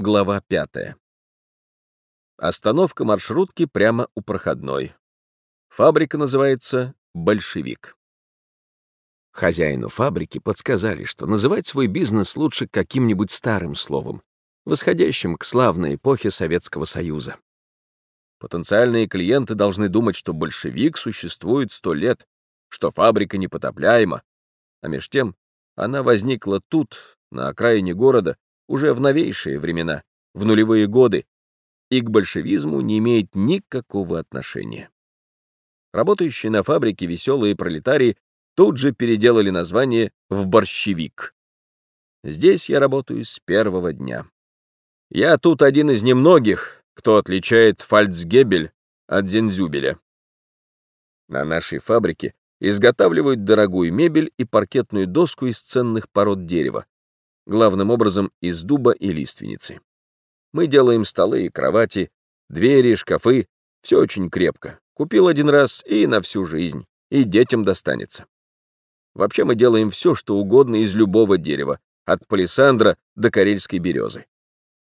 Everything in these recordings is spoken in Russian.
Глава 5. Остановка маршрутки прямо у проходной. Фабрика называется «Большевик». Хозяину фабрики подсказали, что называть свой бизнес лучше каким-нибудь старым словом, восходящим к славной эпохе Советского Союза. Потенциальные клиенты должны думать, что большевик существует сто лет, что фабрика непотопляема, а меж тем она возникла тут, на окраине города, уже в новейшие времена, в нулевые годы, и к большевизму не имеет никакого отношения. Работающие на фабрике веселые пролетарии тут же переделали название в борщевик. Здесь я работаю с первого дня. Я тут один из немногих, кто отличает фальцгебель от зензюбеля. На нашей фабрике изготавливают дорогую мебель и паркетную доску из ценных пород дерева, главным образом из дуба и лиственницы. Мы делаем столы и кровати, двери, шкафы, все очень крепко. Купил один раз и на всю жизнь, и детям достанется. Вообще мы делаем все, что угодно из любого дерева, от палисандра до карельской березы.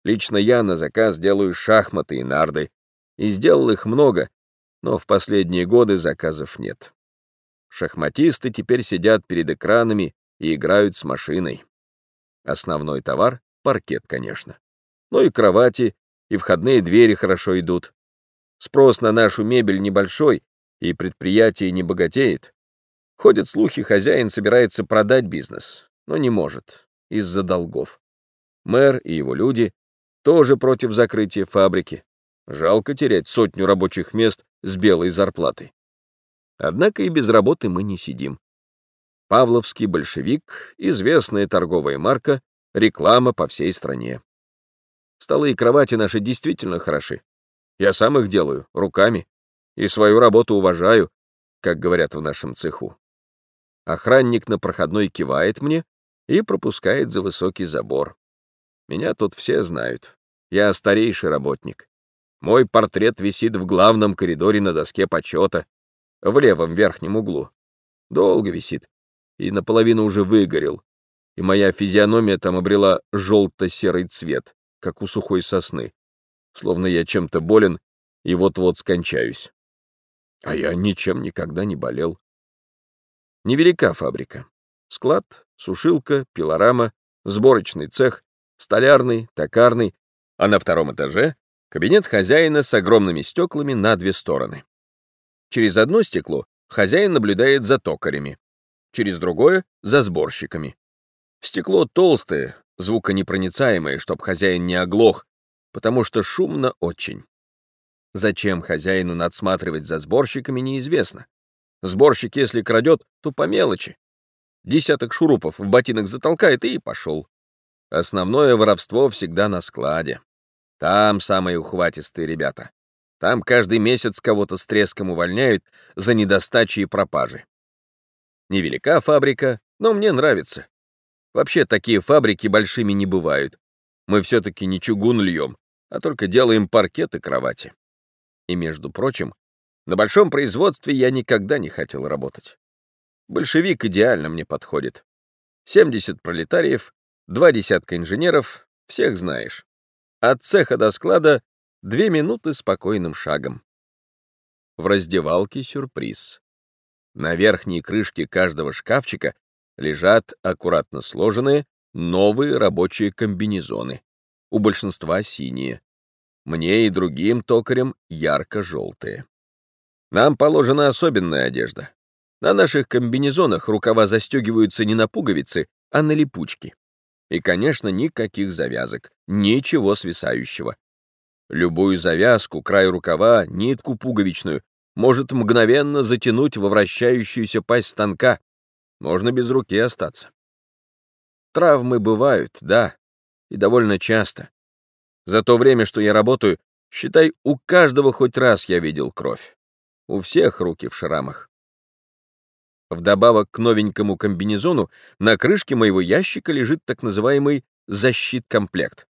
Лично я на заказ делаю шахматы и нарды, и сделал их много, но в последние годы заказов нет. Шахматисты теперь сидят перед экранами и играют с машиной. Основной товар — паркет, конечно. Но и кровати, и входные двери хорошо идут. Спрос на нашу мебель небольшой, и предприятие не богатеет. Ходят слухи, хозяин собирается продать бизнес, но не может, из-за долгов. Мэр и его люди тоже против закрытия фабрики. Жалко терять сотню рабочих мест с белой зарплатой. Однако и без работы мы не сидим. Павловский большевик, известная торговая марка, реклама по всей стране. Столы и кровати наши действительно хороши. Я сам их делаю, руками, и свою работу уважаю, как говорят в нашем цеху. Охранник на проходной кивает мне и пропускает за высокий забор. Меня тут все знают. Я старейший работник. Мой портрет висит в главном коридоре на доске почета, в левом верхнем углу. Долго висит, и наполовину уже выгорел, и моя физиономия там обрела желто-серый цвет, как у сухой сосны, словно я чем-то болен и вот-вот скончаюсь. А я ничем никогда не болел. Невелика фабрика. Склад, сушилка, пилорама, сборочный цех, столярный, токарный, а на втором этаже — кабинет хозяина с огромными стеклами на две стороны. Через одно стекло хозяин наблюдает за токарями, через другое — за сборщиками. Стекло толстое, звуконепроницаемое, чтоб хозяин не оглох, потому что шумно очень. Зачем хозяину надсматривать за сборщиками, неизвестно. Сборщик, если крадет, то по мелочи. Десяток шурупов в ботинок затолкает и пошел. Основное воровство всегда на складе. Там самые ухватистые ребята. Там каждый месяц кого-то с треском увольняют за недостачи и пропажи. Невелика фабрика, но мне нравится. Вообще, такие фабрики большими не бывают. Мы все-таки не чугун льем, а только делаем паркет и кровати. И, между прочим, на большом производстве я никогда не хотел работать. Большевик идеально мне подходит. 70 пролетариев, два десятка инженеров, всех знаешь. От цеха до склада две минуты спокойным шагом. В раздевалке сюрприз. На верхней крышке каждого шкафчика лежат аккуратно сложенные новые рабочие комбинезоны. У большинства синие. Мне и другим токарям ярко-желтые. Нам положена особенная одежда. На наших комбинезонах рукава застегиваются не на пуговицы, а на липучки. И, конечно, никаких завязок, ничего свисающего. Любую завязку, край рукава, нитку пуговичную может мгновенно затянуть во вращающуюся пасть станка. Можно без руки остаться. Травмы бывают, да, и довольно часто. За то время, что я работаю, считай, у каждого хоть раз я видел кровь. У всех руки в шрамах. Вдобавок к новенькому комбинезону на крышке моего ящика лежит так называемый защит-комплект.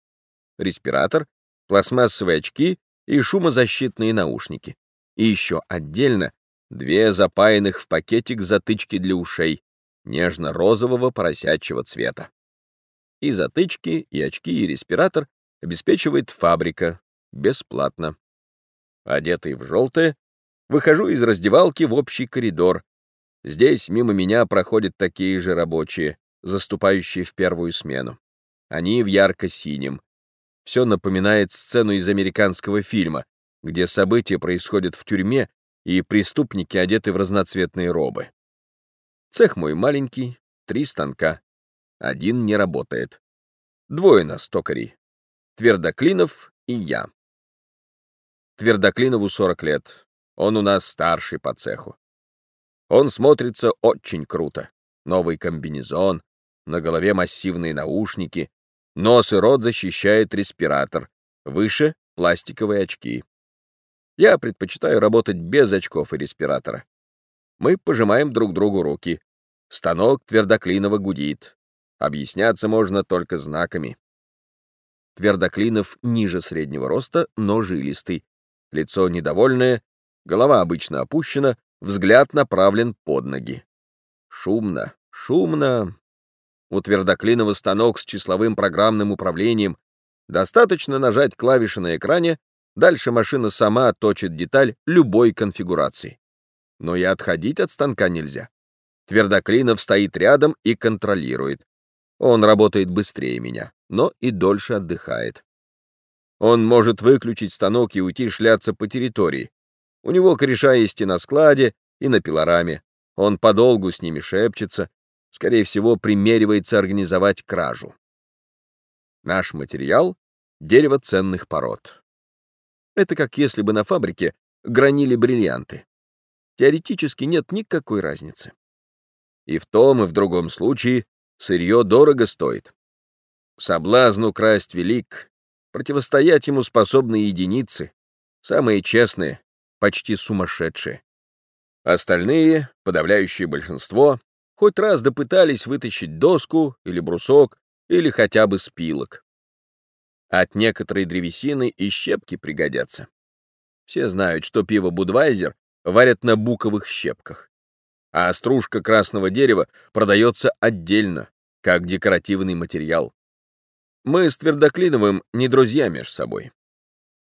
Респиратор, пластмассовые очки и шумозащитные наушники и еще отдельно две запаянных в пакетик затычки для ушей нежно-розового поросячьего цвета. И затычки, и очки, и респиратор обеспечивает фабрика бесплатно. Одетый в желтое, выхожу из раздевалки в общий коридор. Здесь мимо меня проходят такие же рабочие, заступающие в первую смену. Они в ярко-синем. Все напоминает сцену из американского фильма, где события происходят в тюрьме, и преступники одеты в разноцветные робы. Цех мой маленький, три станка. Один не работает. Двое нас токарей. Твердоклинов и я. Твердоклинову 40 лет. Он у нас старший по цеху. Он смотрится очень круто. Новый комбинезон, на голове массивные наушники, нос и рот защищает респиратор, выше — пластиковые очки. Я предпочитаю работать без очков и респиратора. Мы пожимаем друг другу руки. Станок Твердоклинова гудит. Объясняться можно только знаками. Твердоклинов ниже среднего роста, но жилистый. Лицо недовольное, голова обычно опущена, взгляд направлен под ноги. Шумно, шумно. У Твердоклинова станок с числовым программным управлением. Достаточно нажать клавиши на экране, дальше машина сама точит деталь любой конфигурации. Но и отходить от станка нельзя. Твердоклинов стоит рядом и контролирует. Он работает быстрее меня, но и дольше отдыхает. Он может выключить станок и уйти шляться по территории. У него кореша есть и на складе, и на пилораме. Он подолгу с ними шепчется, скорее всего, примеривается организовать кражу. Наш материал — дерево ценных пород. Это как если бы на фабрике гранили бриллианты. Теоретически нет никакой разницы. И в том, и в другом случае Сырье дорого стоит. Соблазн украсть велик, противостоять ему способны единицы, самые честные, почти сумасшедшие. Остальные, подавляющее большинство, хоть раз допытались вытащить доску или брусок, или хотя бы спилок. От некоторой древесины и щепки пригодятся. Все знают, что пиво Будвайзер варят на буковых щепках а стружка красного дерева продается отдельно, как декоративный материал. Мы с Твердоклиновым не друзья между собой.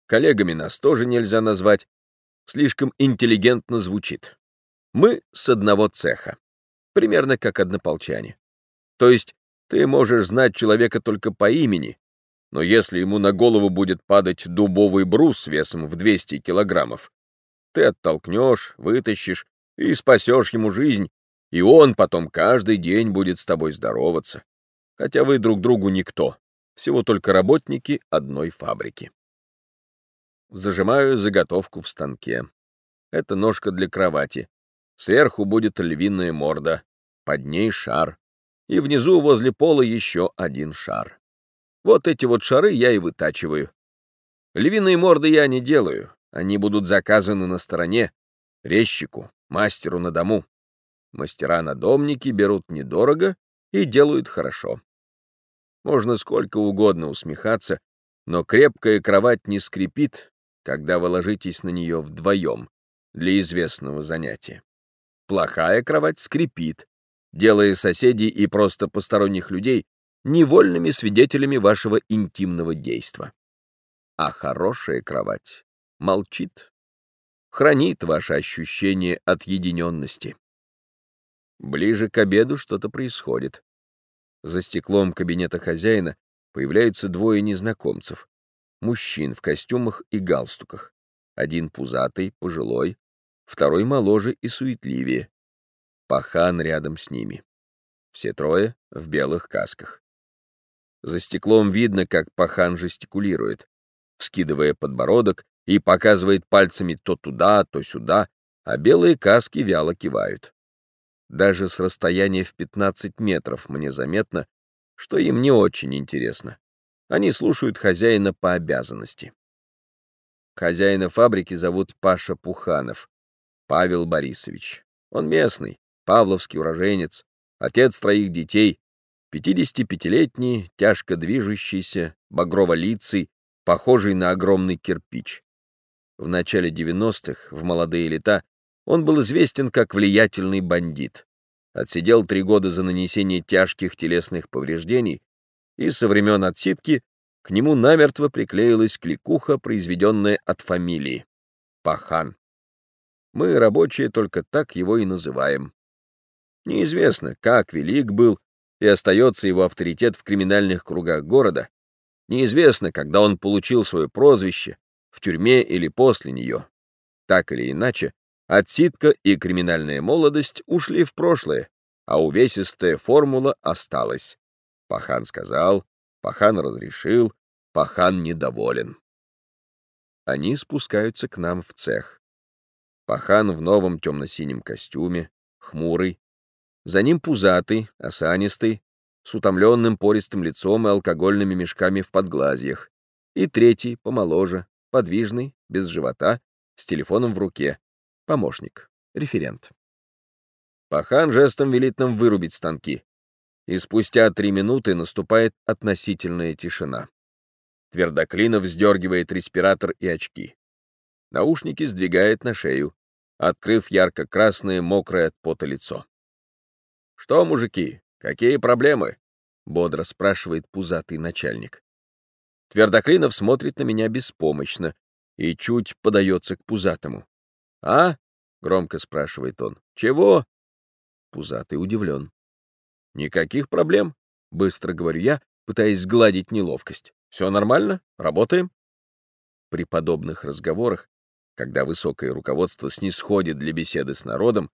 Коллегами нас тоже нельзя назвать, слишком интеллигентно звучит. Мы с одного цеха, примерно как однополчане. То есть ты можешь знать человека только по имени, но если ему на голову будет падать дубовый брус весом в 200 килограммов, ты оттолкнешь, вытащишь и спасешь ему жизнь, и он потом каждый день будет с тобой здороваться. Хотя вы друг другу никто, всего только работники одной фабрики. Зажимаю заготовку в станке. Это ножка для кровати. Сверху будет львиная морда, под ней шар. И внизу возле пола еще один шар. Вот эти вот шары я и вытачиваю. Львиные морды я не делаю, они будут заказаны на стороне, резчику, мастеру на дому. Мастера-надомники берут недорого и делают хорошо. Можно сколько угодно усмехаться, но крепкая кровать не скрипит, когда вы ложитесь на нее вдвоем для известного занятия. Плохая кровать скрипит, делая соседей и просто посторонних людей невольными свидетелями вашего интимного действа. А хорошая кровать молчит хранит ваше ощущение отъединенности. Ближе к обеду что-то происходит. За стеклом кабинета хозяина появляются двое незнакомцев. Мужчин в костюмах и галстуках. Один пузатый, пожилой, второй моложе и суетливее. Пахан рядом с ними. Все трое в белых касках. За стеклом видно, как Пахан жестикулирует, вскидывая подбородок и показывает пальцами то туда, то сюда, а белые каски вяло кивают. Даже с расстояния в 15 метров мне заметно, что им не очень интересно. Они слушают хозяина по обязанности. Хозяина фабрики зовут Паша Пуханов, Павел Борисович. Он местный, павловский уроженец, отец троих детей, 55-летний, тяжко движущийся, багрово-лицый, похожий на огромный кирпич. В начале 90-х, в молодые лета, он был известен как влиятельный бандит. Отсидел три года за нанесение тяжких телесных повреждений и со времен отсидки к нему намертво приклеилась кликуха, произведенная от фамилии — Пахан. Мы, рабочие, только так его и называем. Неизвестно, как велик был и остается его авторитет в криминальных кругах города. Неизвестно, когда он получил свое прозвище, в тюрьме или после нее. Так или иначе, отсидка и криминальная молодость ушли в прошлое, а увесистая формула осталась. Пахан сказал, Пахан разрешил, Пахан недоволен. Они спускаются к нам в цех. Пахан в новом темно-синем костюме, хмурый. За ним пузатый, осанистый, с утомленным пористым лицом и алкогольными мешками в подглазьях. И третий, помоложе, подвижный, без живота, с телефоном в руке. Помощник, референт. Пахан жестом велит нам вырубить станки. И спустя три минуты наступает относительная тишина. Твердоклинов сдергивает респиратор и очки. Наушники сдвигает на шею, открыв ярко-красное, мокрое от пота лицо. «Что, мужики, какие проблемы?» — бодро спрашивает пузатый начальник. Твердоклинов смотрит на меня беспомощно и чуть подается к пузатому. «А?» — громко спрашивает он. «Чего?» Пузатый удивлен. «Никаких проблем», — быстро говорю я, пытаясь сгладить неловкость. «Все нормально? Работаем?» При подобных разговорах когда высокое руководство снисходит для беседы с народом,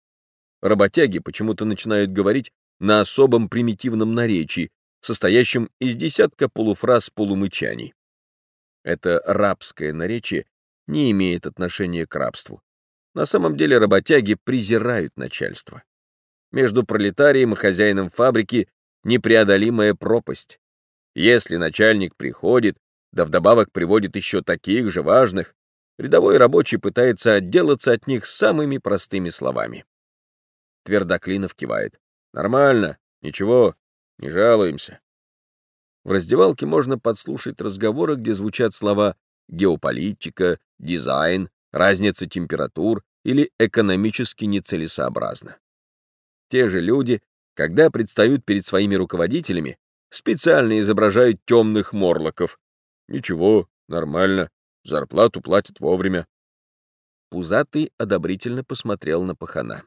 работяги почему-то начинают говорить на особом примитивном наречии, состоящем из десятка полуфраз полумычаний. Это рабское наречие не имеет отношения к рабству. На самом деле работяги презирают начальство. Между пролетарием и хозяином фабрики непреодолимая пропасть. Если начальник приходит, да вдобавок приводит еще таких же важных, Рядовой рабочий пытается отделаться от них самыми простыми словами. Твердоклинов кивает. «Нормально, ничего, не жалуемся». В раздевалке можно подслушать разговоры, где звучат слова «геополитика», «дизайн», «разница температур» или «экономически нецелесообразно». Те же люди, когда предстают перед своими руководителями, специально изображают темных морлоков. Ничего, нормально, Зарплату платят вовремя. Пузатый одобрительно посмотрел на пахана.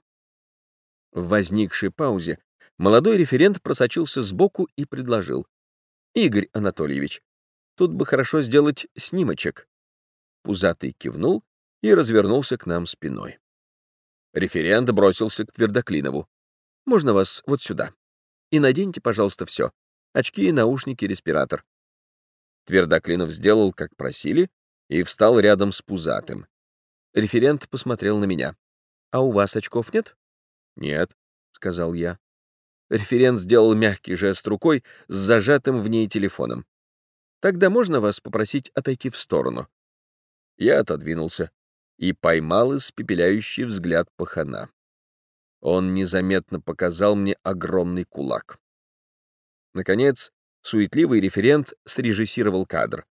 В возникшей паузе молодой референт просочился сбоку и предложил. «Игорь Анатольевич, тут бы хорошо сделать снимочек». Пузатый кивнул и развернулся к нам спиной. Референт бросился к Твердоклинову. «Можно вас вот сюда? И наденьте, пожалуйста, все. Очки, наушники, респиратор». Твердоклинов сделал, как просили, и встал рядом с пузатым. Референт посмотрел на меня. «А у вас очков нет?» «Нет», — сказал я. Референт сделал мягкий жест рукой с зажатым в ней телефоном. «Тогда можно вас попросить отойти в сторону?» Я отодвинулся и поймал испепеляющий взгляд пахана. Он незаметно показал мне огромный кулак. Наконец, суетливый референт срежиссировал кадр.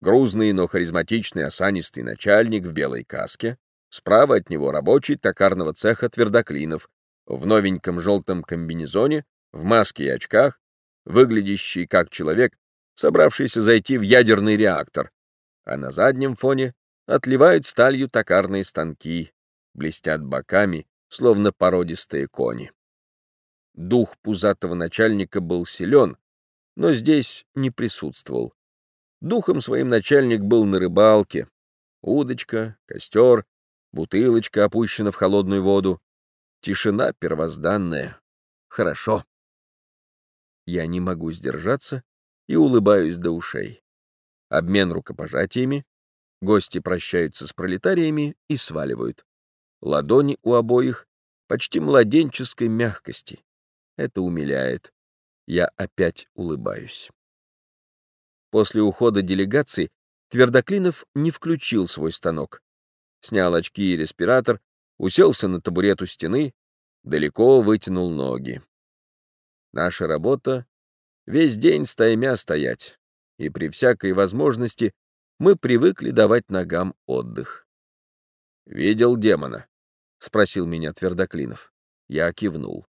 Грузный, но харизматичный осанистый начальник в белой каске, справа от него рабочий токарного цеха Твердоклинов в новеньком желтом комбинезоне, в маске и очках, выглядящий как человек, собравшийся зайти в ядерный реактор, а на заднем фоне отливают сталью токарные станки, блестят боками, словно породистые кони. Дух пузатого начальника был силен, но здесь не присутствовал. Духом своим начальник был на рыбалке. Удочка, костер, бутылочка опущена в холодную воду. Тишина первозданная. Хорошо. Я не могу сдержаться и улыбаюсь до ушей. Обмен рукопожатиями. Гости прощаются с пролетариями и сваливают. Ладони у обоих почти младенческой мягкости. Это умиляет. Я опять улыбаюсь. После ухода делегации Твердоклинов не включил свой станок. Снял очки и респиратор, уселся на табурет у стены, далеко вытянул ноги. Наша работа — весь день стаймя стоять, и при всякой возможности мы привыкли давать ногам отдых. «Видел демона?» — спросил меня Твердоклинов. Я кивнул.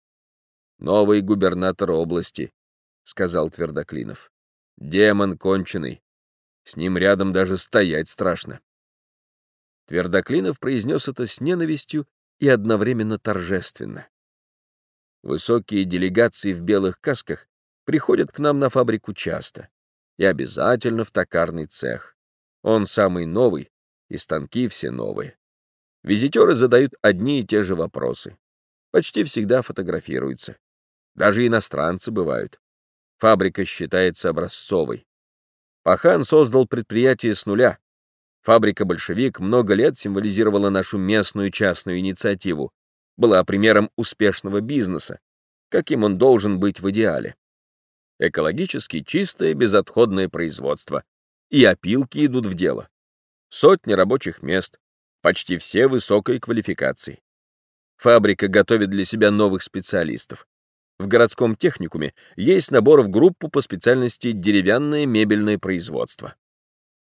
«Новый губернатор области», — сказал Твердоклинов. Демон конченый. С ним рядом даже стоять страшно. Твердоклинов произнес это с ненавистью и одновременно торжественно. Высокие делегации в белых касках приходят к нам на фабрику часто. И обязательно в токарный цех. Он самый новый, и станки все новые. Визитеры задают одни и те же вопросы. Почти всегда фотографируются. Даже иностранцы бывают. Фабрика считается образцовой. Пахан создал предприятие с нуля. Фабрика «Большевик» много лет символизировала нашу местную частную инициативу, была примером успешного бизнеса, каким он должен быть в идеале. Экологически чистое, безотходное производство. И опилки идут в дело. Сотни рабочих мест, почти все высокой квалификации. Фабрика готовит для себя новых специалистов. В городском техникуме есть набор в группу по специальности деревянное мебельное производство.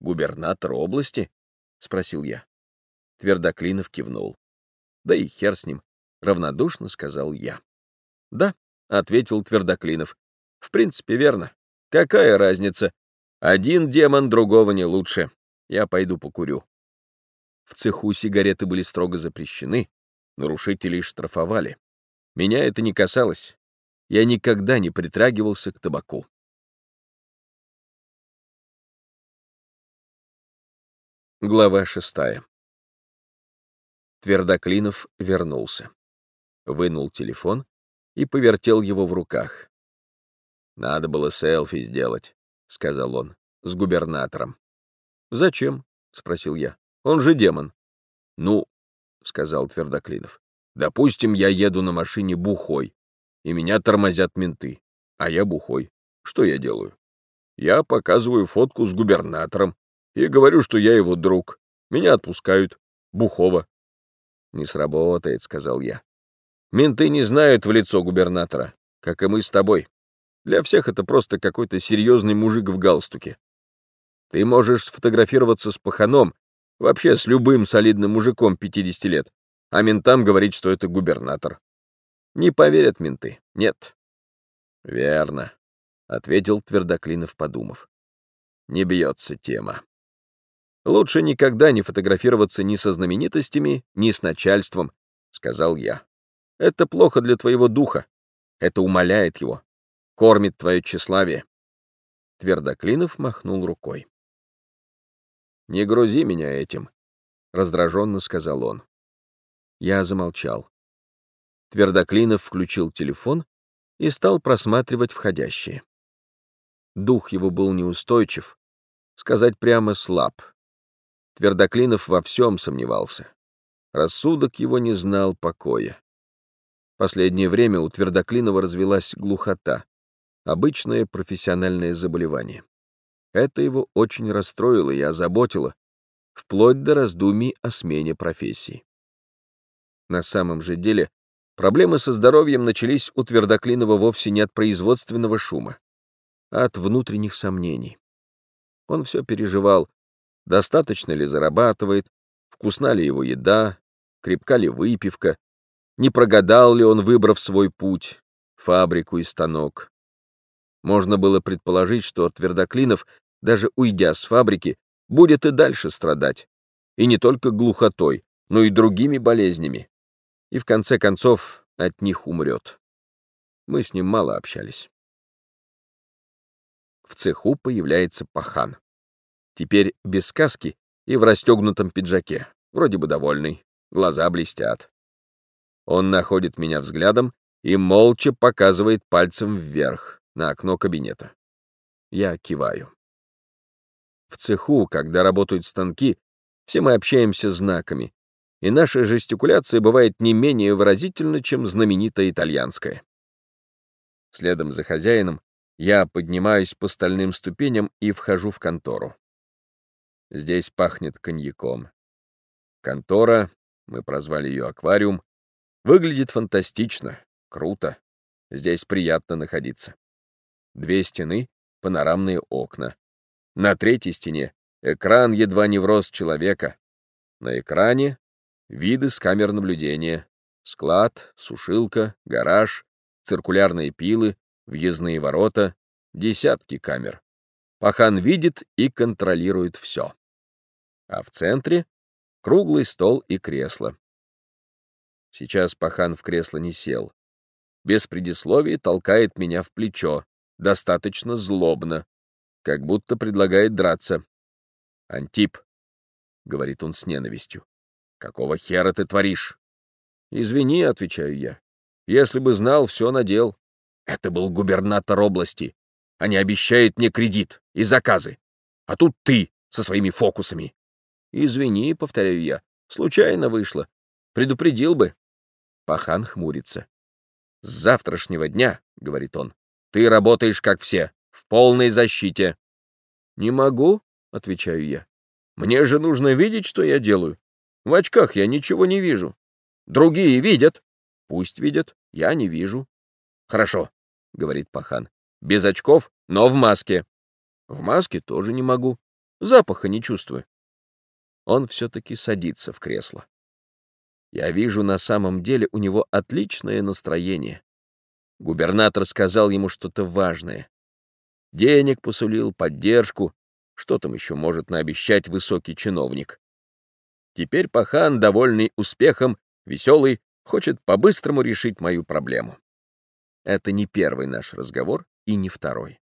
«Губернатор области?» — спросил я. Твердоклинов кивнул. «Да и хер с ним», — равнодушно сказал я. «Да», — ответил Твердоклинов. «В принципе, верно. Какая разница? Один демон другого не лучше. Я пойду покурю». В цеху сигареты были строго запрещены, нарушителей штрафовали. Меня это не касалось я никогда не притрагивался к табаку. Глава шестая. Твердоклинов вернулся. Вынул телефон и повертел его в руках. «Надо было селфи сделать», — сказал он, — «с губернатором». «Зачем?» — спросил я. «Он же демон». «Ну», — сказал Твердоклинов, — «допустим, я еду на машине бухой и меня тормозят менты, а я бухой. Что я делаю? Я показываю фотку с губернатором и говорю, что я его друг. Меня отпускают. Бухого. «Не сработает», — сказал я. «Менты не знают в лицо губернатора, как и мы с тобой. Для всех это просто какой-то серьезный мужик в галстуке. Ты можешь сфотографироваться с паханом, вообще с любым солидным мужиком 50 лет, а ментам говорить, что это губернатор. Не поверят менты, нет. Верно, ответил Твердоклинов, подумав. Не бьется тема. Лучше никогда не фотографироваться ни со знаменитостями, ни с начальством, сказал я. Это плохо для твоего духа. Это умаляет его, кормит твое тщеславие. Твердоклинов махнул рукой. «Не грузи меня этим», — раздраженно сказал он. Я замолчал. Твердоклинов включил телефон и стал просматривать входящие. Дух его был неустойчив, сказать прямо слаб. Твердоклинов во всем сомневался. Рассудок его не знал покоя. Последнее время у Твердоклинова развелась глухота, обычное профессиональное заболевание. Это его очень расстроило и озаботило, вплоть до раздумий о смене профессии. На самом же деле Проблемы со здоровьем начались у Твердоклинова вовсе не от производственного шума, а от внутренних сомнений. Он все переживал, достаточно ли зарабатывает, вкусна ли его еда, крепка ли выпивка, не прогадал ли он, выбрав свой путь, фабрику и станок. Можно было предположить, что Твердоклинов, даже уйдя с фабрики, будет и дальше страдать, и не только глухотой, но и другими болезнями, и в конце концов от них умрет. Мы с ним мало общались. В цеху появляется пахан. Теперь без сказки и в расстегнутом пиджаке, вроде бы довольный, глаза блестят. Он находит меня взглядом и молча показывает пальцем вверх на окно кабинета. Я киваю. В цеху, когда работают станки, все мы общаемся знаками, и наша жестикуляция бывает не менее выразительна, чем знаменитая итальянская. Следом за хозяином я поднимаюсь по стальным ступеням и вхожу в контору. Здесь пахнет коньяком. Контора, мы прозвали ее аквариум, выглядит фантастично, круто. Здесь приятно находиться. Две стены, панорамные окна. На третьей стене экран едва не в рост человека. На экране Виды с камер наблюдения. Склад, сушилка, гараж, циркулярные пилы, въездные ворота, десятки камер. Пахан видит и контролирует все. А в центре — круглый стол и кресло. Сейчас Пахан в кресло не сел. Без предисловий толкает меня в плечо, достаточно злобно, как будто предлагает драться. «Антип», — говорит он с ненавистью, — «какого хера ты творишь?» «Извини», — отвечаю я, — «если бы знал, все надел». Это был губернатор области. Они обещают мне кредит и заказы. А тут ты со своими фокусами. Извини, повторяю я, случайно вышло. Предупредил бы. Пахан хмурится. С завтрашнего дня, говорит он, ты работаешь как все, в полной защите. Не могу, отвечаю я. Мне же нужно видеть, что я делаю. В очках я ничего не вижу. Другие видят. Пусть видят, я не вижу. Хорошо, говорит Пахан. Без очков, но в маске. В маске тоже не могу. Запаха не чувствую. Он все-таки садится в кресло. Я вижу, на самом деле у него отличное настроение. Губернатор сказал ему что-то важное. Денег посулил, поддержку. Что там еще может наобещать высокий чиновник? Теперь Пахан, довольный успехом, веселый, хочет по-быстрому решить мою проблему. Это не первый наш разговор и не второй.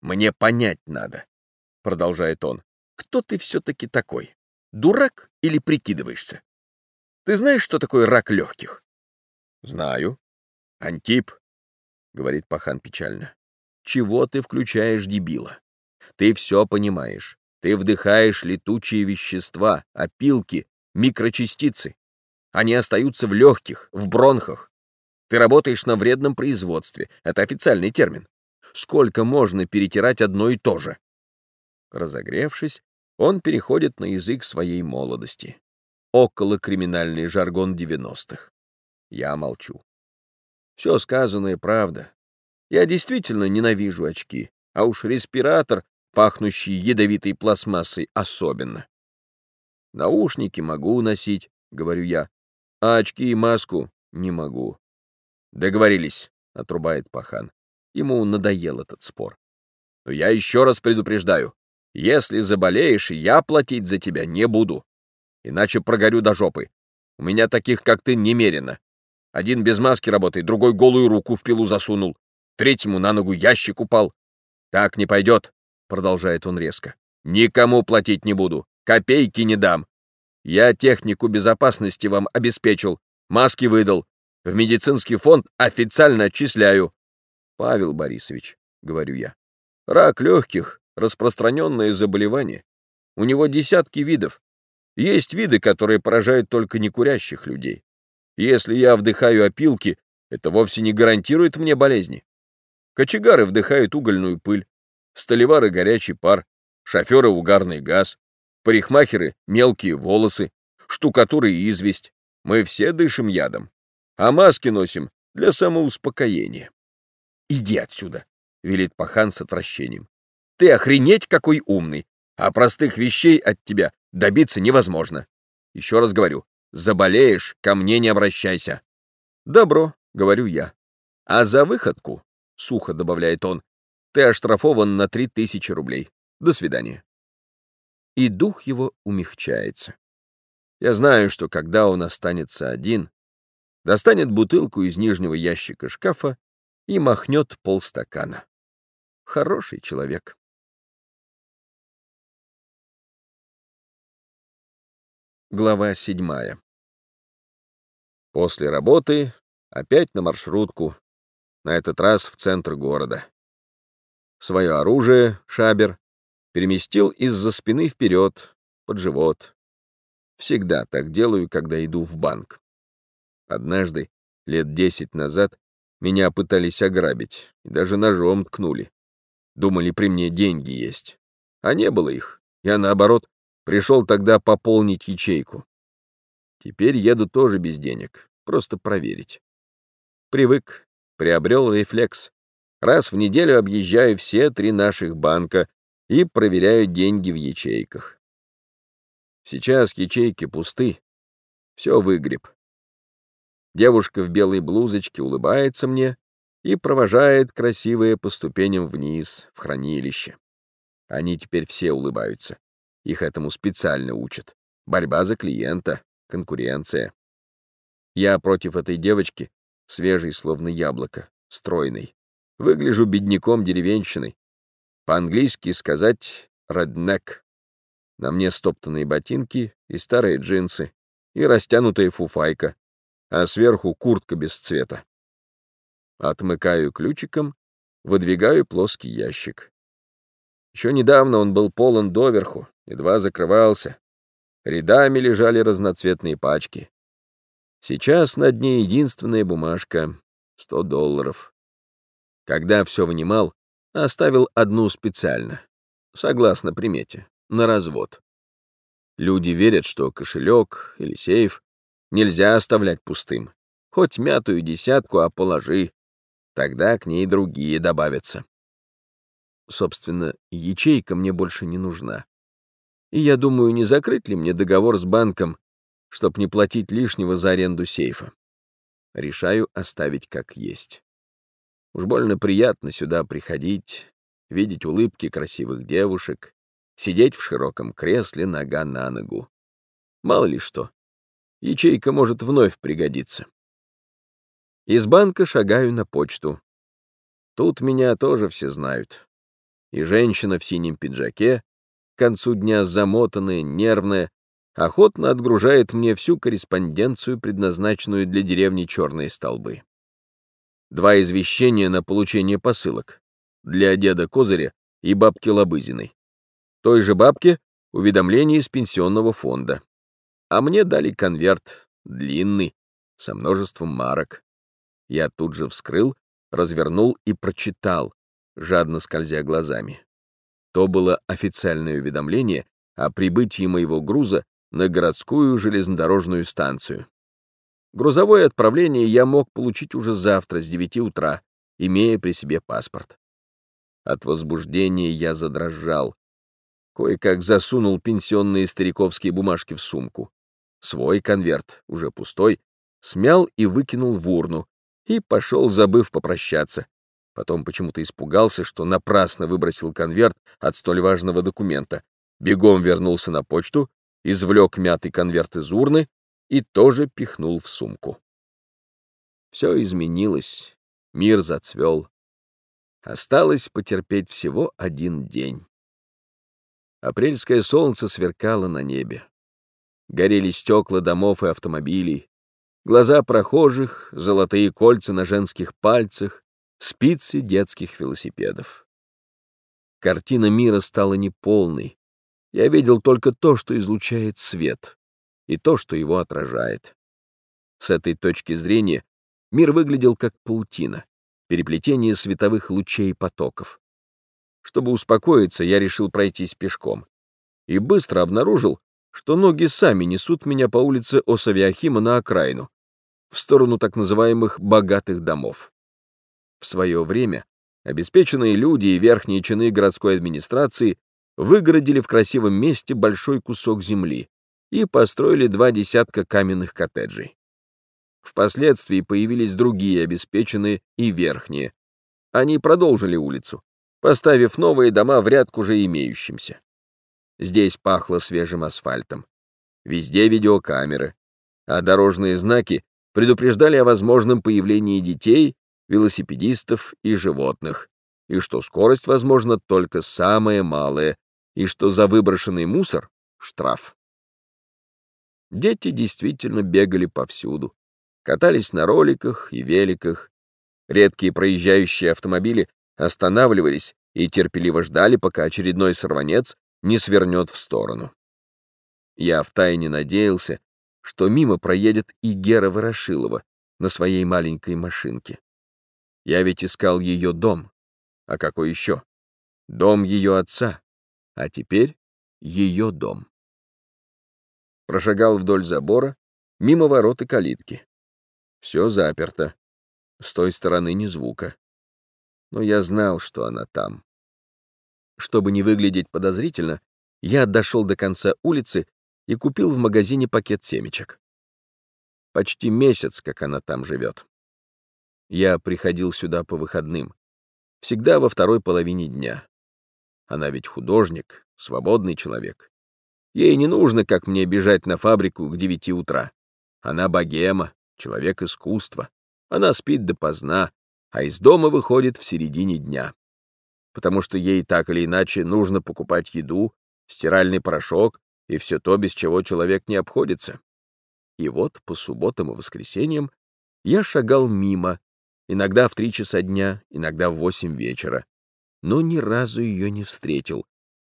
«Мне понять надо», — продолжает он, — «кто ты все-таки такой? Дурак или прикидываешься? Ты знаешь, что такое рак легких?» «Знаю». «Антип», — говорит Пахан печально, — «чего ты включаешь, дебила? Ты все понимаешь. Ты вдыхаешь летучие вещества, опилки, микрочастицы. Они остаются в легких, в бронхах. Ты работаешь на вредном производстве. Это официальный термин сколько можно перетирать одно и то же. Разогревшись, он переходит на язык своей молодости. Около криминальный жаргон 90-х. Я молчу. Все сказанное правда. Я действительно ненавижу очки, а уж респиратор, пахнущий ядовитой пластмассой, особенно. Наушники могу носить, говорю я, а очки и маску не могу. Договорились, отрубает пахан. Ему надоел этот спор. Но я еще раз предупреждаю, если заболеешь, я платить за тебя не буду. Иначе прогорю до жопы. У меня таких, как ты, немерено. Один без маски работает, другой голую руку в пилу засунул, третьему на ногу ящик упал. Так не пойдет, продолжает он резко. Никому платить не буду, копейки не дам. Я технику безопасности вам обеспечил, маски выдал, в медицинский фонд официально отчисляю. Павел Борисович, говорю я, рак легких — распространенное заболевание. У него десятки видов. Есть виды, которые поражают только некурящих людей. Если я вдыхаю опилки, это вовсе не гарантирует мне болезни. Кочегары вдыхают угольную пыль, столевары — горячий пар, шоферы — угарный газ, парикмахеры — мелкие волосы, штукатуры известь. Мы все дышим ядом, а маски носим для самоуспокоения. «Иди отсюда», — велит пахан с отвращением. «Ты охренеть какой умный, а простых вещей от тебя добиться невозможно. Еще раз говорю, заболеешь, ко мне не обращайся». «Добро», — говорю я. «А за выходку», — сухо добавляет он, — «ты оштрафован на три тысячи рублей. До свидания». И дух его умягчается. Я знаю, что когда он останется один, достанет бутылку из нижнего ящика шкафа и махнет полстакана. Хороший человек. Глава седьмая. После работы опять на маршрутку, на этот раз в центр города. Свое оружие, шабер, переместил из-за спины вперед, под живот. Всегда так делаю, когда иду в банк. Однажды, лет десять назад, меня пытались ограбить и даже ножом ткнули. Думали, при мне деньги есть. А не было их. Я, наоборот, пришел тогда пополнить ячейку. Теперь еду тоже без денег, просто проверить. Привык, приобрел рефлекс. Раз в неделю объезжаю все три наших банка и проверяю деньги в ячейках. Сейчас ячейки пусты. Все выгреб. Девушка в белой блузочке улыбается мне и провожает красивые по ступеням вниз, в хранилище. Они теперь все улыбаются. Их этому специально учат. Борьба за клиента, конкуренция. Я против этой девочки, свежей, словно яблоко, стройной. Выгляжу бедняком деревенщиной. По-английски сказать «реднек». На мне стоптанные ботинки и старые джинсы, и растянутая фуфайка, а сверху куртка без цвета. Отмыкаю ключиком, выдвигаю плоский ящик. Еще недавно он был полон доверху, едва закрывался. Рядами лежали разноцветные пачки. Сейчас на дне единственная бумажка — 100 долларов. Когда все вынимал, оставил одну специально, согласно примете, на развод. Люди верят, что кошелек или сейф нельзя оставлять пустым. Хоть мятую десятку, а положи. Тогда к ней другие добавятся. Собственно, ячейка мне больше не нужна. И я думаю, не закрыть ли мне договор с банком, чтоб не платить лишнего за аренду сейфа. Решаю оставить как есть. Уж больно приятно сюда приходить, видеть улыбки красивых девушек, сидеть в широком кресле нога на ногу. Мало ли что. Ячейка может вновь пригодиться. Из банка шагаю на почту. Тут меня тоже все знают. И женщина в синем пиджаке, к концу дня замотанная, нервная, охотно отгружает мне всю корреспонденцию, предназначенную для деревни Черные Столбы. Два извещения на получение посылок. Для деда Козыря и бабки Лобызиной. Той же бабке уведомление из пенсионного фонда. А мне дали конверт, длинный, со множеством марок. Я тут же вскрыл, развернул и прочитал, жадно скользя глазами. То было официальное уведомление о прибытии моего груза на городскую железнодорожную станцию. Грузовое отправление я мог получить уже завтра с 9 утра, имея при себе паспорт. От возбуждения я задрожал. Кое-как засунул пенсионные стариковские бумажки в сумку. Свой конверт, уже пустой, смял и выкинул в урну, и пошел, забыв попрощаться. Потом почему-то испугался, что напрасно выбросил конверт от столь важного документа. Бегом вернулся на почту, извлек мятый конверт из урны и тоже пихнул в сумку. Все изменилось, мир зацвел. Осталось потерпеть всего один день. Апрельское солнце сверкало на небе. Горели стекла домов и автомобилей, глаза прохожих, золотые кольца на женских пальцах, спицы детских велосипедов. Картина мира стала неполной. Я видел только то, что излучает свет и то, что его отражает. С этой точки зрения мир выглядел как паутина, переплетение световых лучей и потоков. Чтобы успокоиться, я решил пройтись пешком. И быстро обнаружил, что ноги сами несут меня по улице Осавиахима на окраину, в сторону так называемых «богатых домов». В свое время обеспеченные люди и верхние чины городской администрации выгородили в красивом месте большой кусок земли, и построили два десятка каменных коттеджей. Впоследствии появились другие обеспеченные и верхние. Они продолжили улицу, поставив новые дома в ряд к уже имеющимся. Здесь пахло свежим асфальтом. Везде видеокамеры, а дорожные знаки предупреждали о возможном появлении детей, велосипедистов и животных, и что скорость возможна только самая малая, и что за выброшенный мусор — штраф. Дети действительно бегали повсюду, катались на роликах и великах. Редкие проезжающие автомобили останавливались и терпеливо ждали, пока очередной сорванец не свернет в сторону. Я втайне надеялся, что мимо проедет и Гера Ворошилова на своей маленькой машинке. Я ведь искал ее дом. А какой еще? Дом ее отца. А теперь ее дом прошагал вдоль забора, мимо ворот и калитки. Все заперто. С той стороны ни звука. Но я знал, что она там. Чтобы не выглядеть подозрительно, я дошел до конца улицы и купил в магазине пакет семечек. Почти месяц, как она там живет. Я приходил сюда по выходным. Всегда во второй половине дня. Она ведь художник, свободный человек. Ей не нужно, как мне, бежать на фабрику к девяти утра. Она богема, человек искусства. Она спит допоздна, а из дома выходит в середине дня. Потому что ей так или иначе нужно покупать еду, стиральный порошок и все то, без чего человек не обходится. И вот по субботам и воскресеньям я шагал мимо, иногда в три часа дня, иногда в восемь вечера, но ни разу ее не встретил,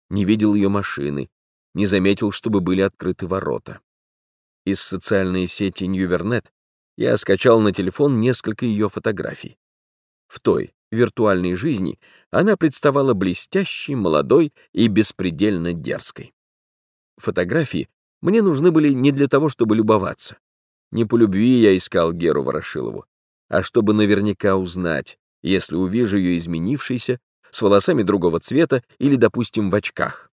не видел ее машины, не заметил, чтобы были открыты ворота. Из социальной сети Ньювернет я скачал на телефон несколько ее фотографий. В той, виртуальной жизни, она представала блестящей, молодой и беспредельно дерзкой. Фотографии мне нужны были не для того, чтобы любоваться. Не по любви я искал Геру Ворошилову, а чтобы наверняка узнать, если увижу ее изменившейся, с волосами другого цвета или, допустим, в очках.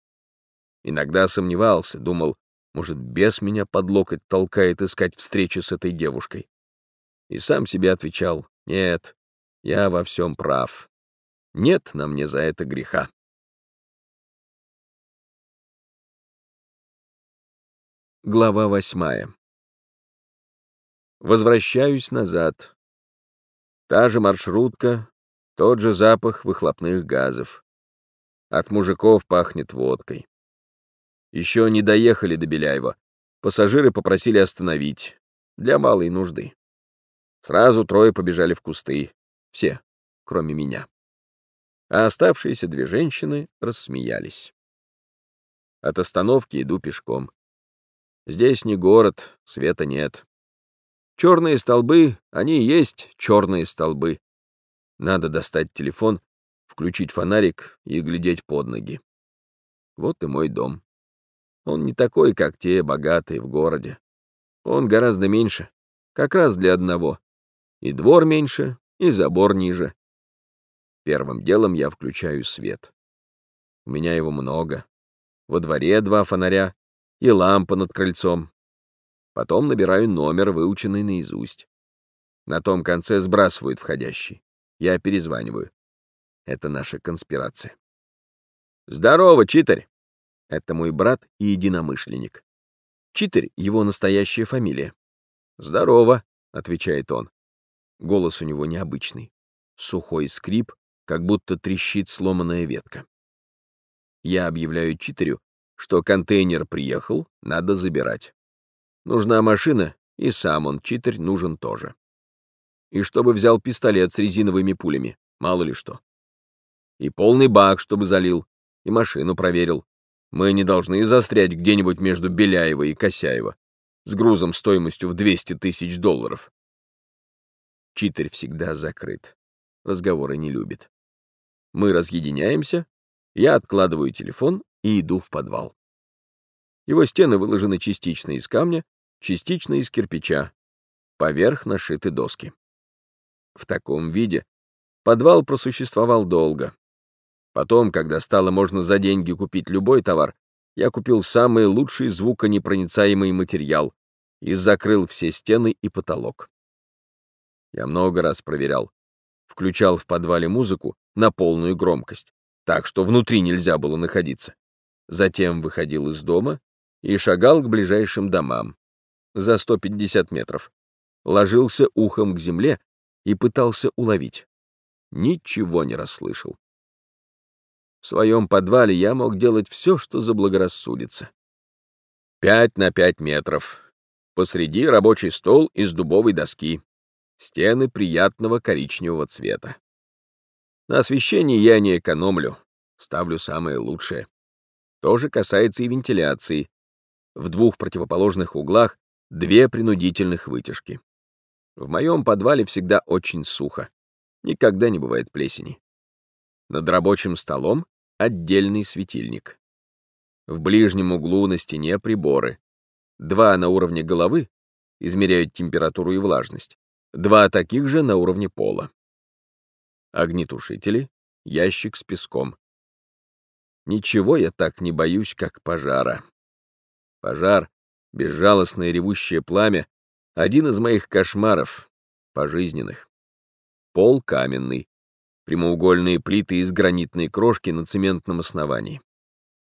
Иногда сомневался, думал, может, бес меня под локоть толкает искать встречи с этой девушкой. И сам себе отвечал, нет, я во всем прав. Нет на мне за это греха. Глава восьмая. Возвращаюсь назад. Та же маршрутка, тот же запах выхлопных газов. От мужиков пахнет водкой. Еще не доехали до Беляева. Пассажиры попросили остановить. Для малой нужды. Сразу трое побежали в кусты. Все, кроме меня. А оставшиеся две женщины рассмеялись. От остановки иду пешком. Здесь не город, света нет. Черные столбы, они и есть черные столбы. Надо достать телефон, включить фонарик и глядеть под ноги. Вот и мой дом. Он не такой, как те богатые в городе. Он гораздо меньше, как раз для одного. И двор меньше, и забор ниже. Первым делом я включаю свет. У меня его много. Во дворе два фонаря и лампа над крыльцом. Потом набираю номер, выученный наизусть. На том конце сбрасывают входящий. Я перезваниваю. Это наша конспирация. «Здорово, читарь!» Это мой брат и единомышленник. Читарь — его настоящая фамилия. «Здорово», — отвечает он. Голос у него необычный. Сухой скрип, как будто трещит сломанная ветка. Я объявляю читарю, что контейнер приехал, надо забирать. Нужна машина, и сам он, читер, нужен тоже. И чтобы взял пистолет с резиновыми пулями, мало ли что. И полный бак, чтобы залил, и машину проверил. Мы не должны застрять где-нибудь между Беляева и Косяева с грузом стоимостью в 200 тысяч долларов. Читер всегда закрыт. Разговоры не любит. Мы разъединяемся, я откладываю телефон и иду в подвал. Его стены выложены частично из камня, частично из кирпича. Поверх нашиты доски. В таком виде подвал просуществовал долго. Потом, когда стало можно за деньги купить любой товар, я купил самый лучший звуконепроницаемый материал и закрыл все стены и потолок. Я много раз проверял. Включал в подвале музыку на полную громкость, так что внутри нельзя было находиться. Затем выходил из дома и шагал к ближайшим домам за 150 метров, ложился ухом к земле и пытался уловить. Ничего не расслышал. В своем подвале я мог делать все, что заблагорассудится. Пять на пять метров. Посреди рабочий стол из дубовой доски. Стены приятного коричневого цвета. На освещении я не экономлю, ставлю самое лучшее. То же касается и вентиляции. В двух противоположных углах две принудительных вытяжки. В моем подвале всегда очень сухо. Никогда не бывает плесени. Над рабочим столом отдельный светильник. В ближнем углу на стене приборы. Два на уровне головы измеряют температуру и влажность. Два таких же на уровне пола. Огнетушители, ящик с песком. Ничего я так не боюсь, как пожара. Пожар безжалостное ревущее пламя — один из моих кошмаров, пожизненных. Пол каменный, прямоугольные плиты из гранитной крошки на цементном основании.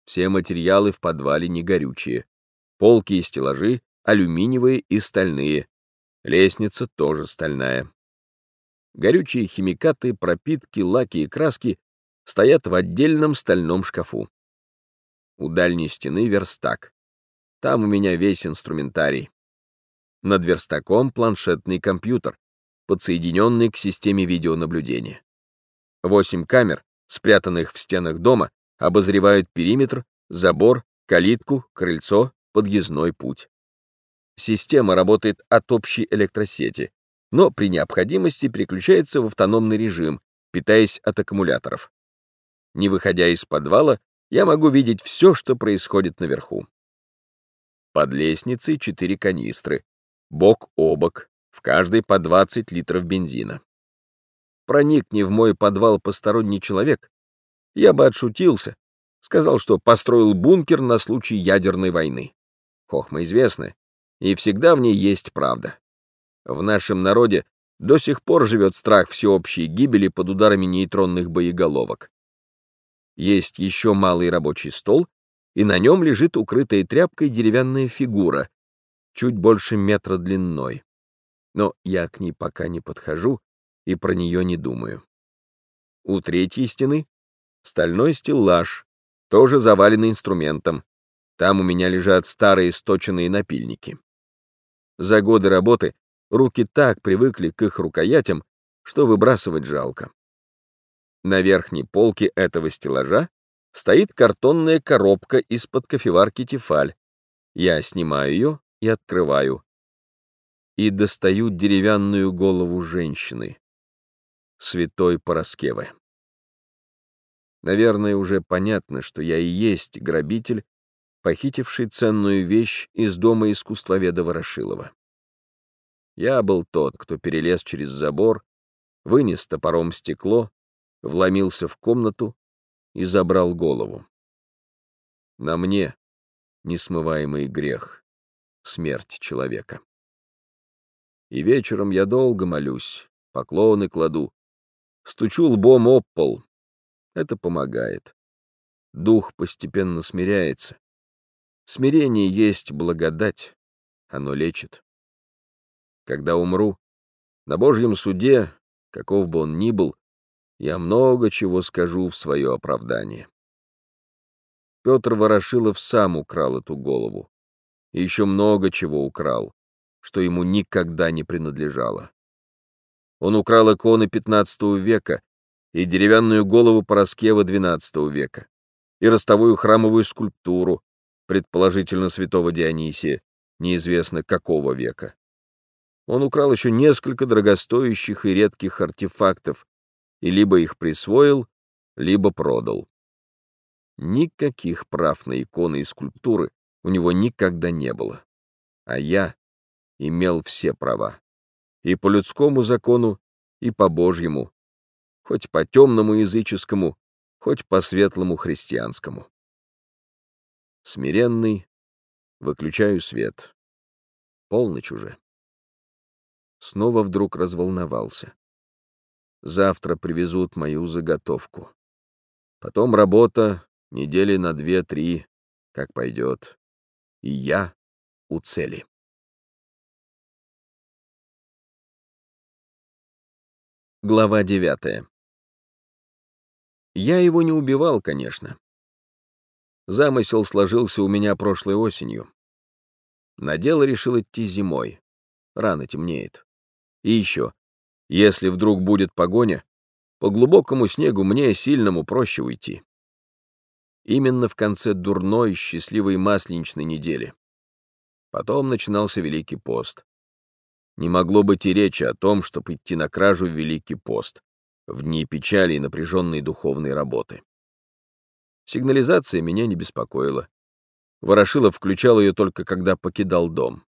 Все материалы в подвале не горючие. Полки и стеллажи алюминиевые и стальные. Лестница тоже стальная. Горючие химикаты, пропитки, лаки и краски стоят в отдельном стальном шкафу. У дальней стены верстак. Там у меня весь инструментарий. Над верстаком планшетный компьютер, подсоединенный к системе видеонаблюдения. Восемь камер, спрятанных в стенах дома, обозревают периметр, забор, калитку, крыльцо, подъездной путь. Система работает от общей электросети, но при необходимости переключается в автономный режим, питаясь от аккумуляторов. Не выходя из подвала, я могу видеть все, что происходит наверху. Под лестницей четыре канистры, бок о бок, в каждой по 20 литров бензина. Проникни в мой подвал посторонний человек, я бы отшутился, сказал, что построил бункер на случай ядерной войны. Хохма известна, и всегда в ней есть правда. В нашем народе до сих пор живет страх всеобщей гибели под ударами нейтронных боеголовок. Есть еще малый рабочий стол, и на нем лежит укрытая тряпкой деревянная фигура, чуть больше метра длиной. Но я к ней пока не подхожу и про нее не думаю. У третьей стены стальной стеллаж, тоже заваленный инструментом. Там у меня лежат старые сточенные напильники. За годы работы руки так привыкли к их рукоятям, что выбрасывать жалко. На верхней полке этого стеллажа стоит картонная коробка из-под кофеварки Тефаль. Я снимаю ее и открываю. И достаю деревянную голову женщины, святой Пороскевы. Наверное, уже понятно, что я и есть грабитель, похитивший ценную вещь из дома искусствоведа Ворошилова. Я был тот, кто перелез через забор, вынес топором стекло, вломился в комнату и забрал голову. На мне несмываемый грех, смерть человека. И вечером я долго молюсь, поклоны кладу, стучу лбом об пол, это помогает. Дух постепенно смиряется. Смирение есть благодать, оно лечит. Когда умру, на Божьем суде, каков бы он ни был, я много чего скажу в свое оправдание. Петр Ворошилов сам украл эту голову. И еще много чего украл, что ему никогда не принадлежало. Он украл иконы XV века и деревянную голову Пороскева XII века, и ростовую храмовую скульптуру, предположительно святого Дионисия, неизвестно какого века. Он украл еще несколько дорогостоящих и редких артефактов, и либо их присвоил, либо продал. Никаких прав на иконы и скульптуры у него никогда не было. А я имел все права. И по людскому закону, и по Божьему, хоть по темному языческому, хоть по светлому христианскому. Смиренный, выключаю свет. Полночь уже. Снова вдруг разволновался. Завтра привезут мою заготовку. Потом работа, недели на две-три, как пойдет. И я у цели. Глава девятая я его не убивал, конечно. Замысел сложился у меня прошлой осенью. На дело решил идти зимой. Рано темнеет. И еще, если вдруг будет погоня, по глубокому снегу мне, сильному, проще уйти. Именно в конце дурной, счастливой масленичной недели. Потом начинался Великий пост. Не могло быть и речи о том, чтобы идти на кражу в Великий пост в дни печали и напряженной духовной работы. Сигнализация меня не беспокоила. Ворошилов включал ее только когда покидал дом.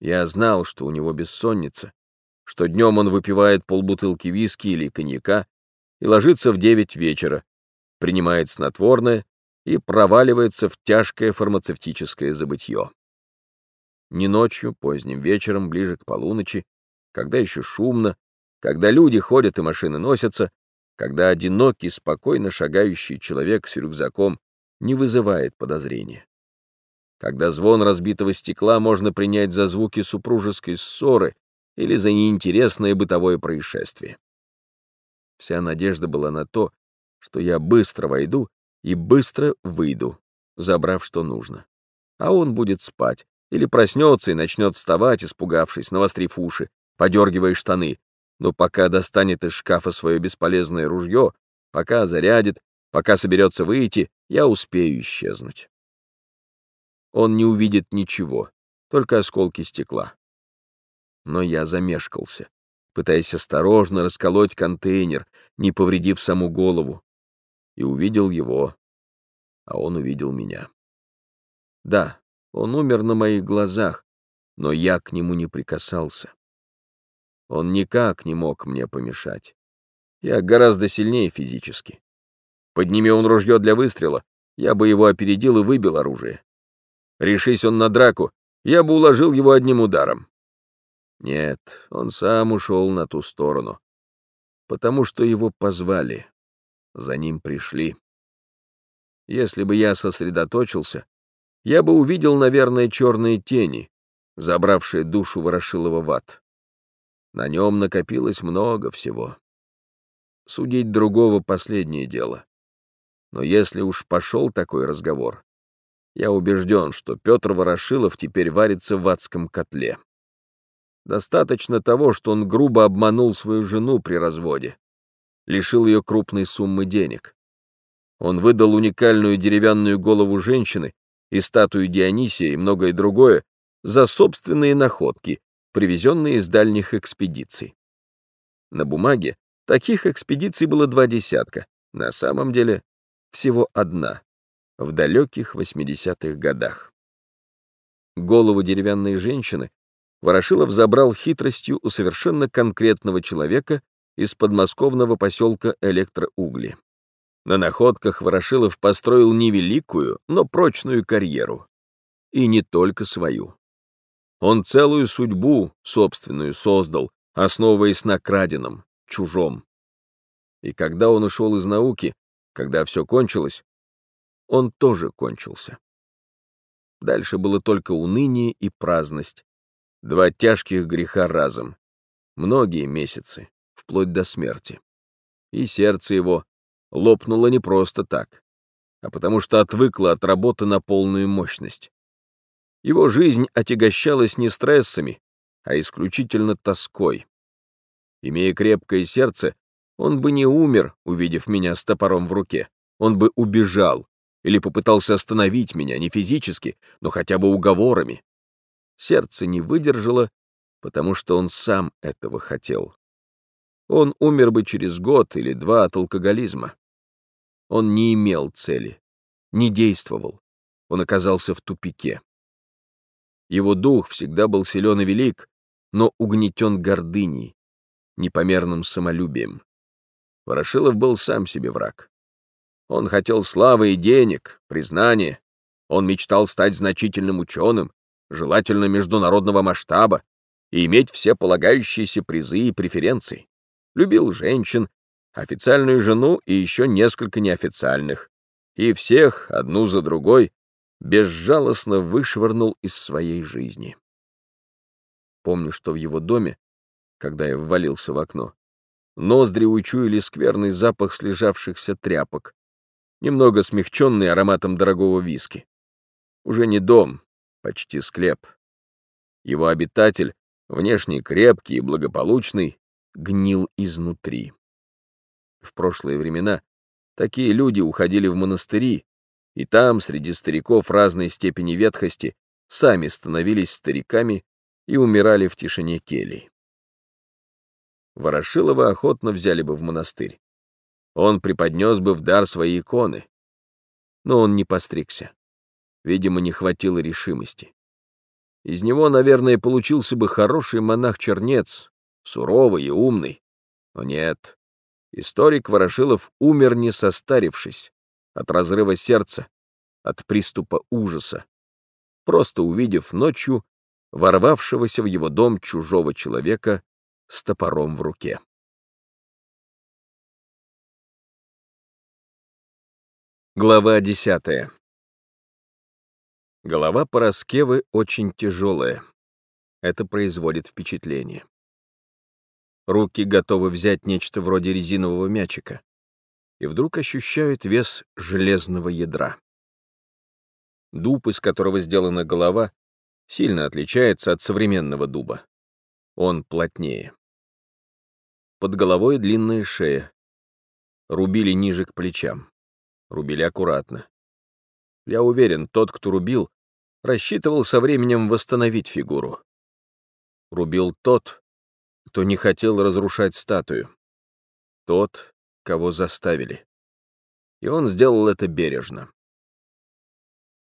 Я знал, что у него бессонница, что днем он выпивает полбутылки виски или коньяка и ложится в девять вечера, принимает снотворное и проваливается в тяжкое фармацевтическое забытье. Не ночью, поздним вечером, ближе к полуночи, когда еще шумно, когда люди ходят и машины носятся, когда одинокий, спокойно шагающий человек с рюкзаком не вызывает подозрения. Когда звон разбитого стекла можно принять за звуки супружеской ссоры или за неинтересное бытовое происшествие. Вся надежда была на то, что я быстро войду и быстро выйду, забрав что нужно. А он будет спать, или проснется и начнет вставать, испугавшись, навострив уши, подергивая штаны, но пока достанет из шкафа свое бесполезное ружье, пока зарядит, пока соберется выйти, я успею исчезнуть. Он не увидит ничего, только осколки стекла. Но я замешкался, пытаясь осторожно расколоть контейнер, не повредив саму голову, и увидел его, а он увидел меня. Да, он умер на моих глазах, но я к нему не прикасался. Он никак не мог мне помешать. Я гораздо сильнее физически. Подними он ружье для выстрела, я бы его опередил и выбил оружие. Решись он на драку, я бы уложил его одним ударом. Нет, он сам ушел на ту сторону, потому что его позвали, за ним пришли. Если бы я сосредоточился, я бы увидел, наверное, черные тени, забравшие душу Ворошилова в ад. На нем накопилось много всего. Судить другого — последнее дело. Но если уж пошел такой разговор, я убежден, что Петр Ворошилов теперь варится в адском котле. Достаточно того, что он грубо обманул свою жену при разводе, лишил ее крупной суммы денег. Он выдал уникальную деревянную голову женщины и статую Дионисия и многое другое за собственные находки, привезенные из дальних экспедиций. На бумаге таких экспедиций было два десятка, на самом деле всего одна, в далеких 80-х годах. Голову деревянной женщины Ворошилов забрал хитростью у совершенно конкретного человека из подмосковного поселка Электроугли. На находках Ворошилов построил невеликую, но прочную карьеру. И не только свою. Он целую судьбу собственную создал, основываясь на краденом, чужом. И когда он ушел из науки, когда все кончилось, он тоже кончился. Дальше было только уныние и праздность. Два тяжких греха разом. Многие месяцы, вплоть до смерти. И сердце его лопнула не просто так, а потому что отвыкла от работы на полную мощность. Его жизнь отягощалась не стрессами, а исключительно тоской. Имея крепкое сердце, он бы не умер, увидев меня с топором в руке. Он бы убежал или попытался остановить меня не физически, но хотя бы уговорами. Сердце не выдержало, потому что он сам этого хотел. Он умер бы через год или два от алкоголизма. Он не имел цели, не действовал. Он оказался в тупике. Его дух всегда был силен и велик, но угнетен гордыней, непомерным самолюбием. Ворошилов был сам себе враг. Он хотел славы и денег, признания. Он мечтал стать значительным ученым, желательно международного масштаба, и иметь все полагающиеся призы и преференции любил женщин, официальную жену и еще несколько неофициальных, и всех, одну за другой, безжалостно вышвырнул из своей жизни. Помню, что в его доме, когда я ввалился в окно, ноздри учуяли скверный запах слежавшихся тряпок, немного смягченный ароматом дорогого виски. Уже не дом, почти склеп. Его обитатель, внешне крепкий и благополучный, гнил изнутри. В прошлые времена такие люди уходили в монастыри, и там, среди стариков разной степени ветхости, сами становились стариками и умирали в тишине келий. Ворошилова охотно взяли бы в монастырь. Он преподнес бы в дар свои иконы. Но он не постригся. Видимо, не хватило решимости. Из него, наверное, получился бы хороший монах-чернец, суровый и умный. Но нет. Историк Ворошилов умер не состарившись, от разрыва сердца, от приступа ужаса, просто увидев ночью ворвавшегося в его дом чужого человека с топором в руке. Глава десятая Голова Пороскевы очень тяжелая. Это производит впечатление. Руки готовы взять нечто вроде резинового мячика и вдруг ощущают вес железного ядра. Дуб, из которого сделана голова, сильно отличается от современного дуба. Он плотнее. Под головой длинная шея. Рубили ниже к плечам. Рубили аккуратно. Я уверен, тот, кто рубил, рассчитывал со временем восстановить фигуру. Рубил тот, кто не хотел разрушать статую. Тот, кого заставили. И он сделал это бережно.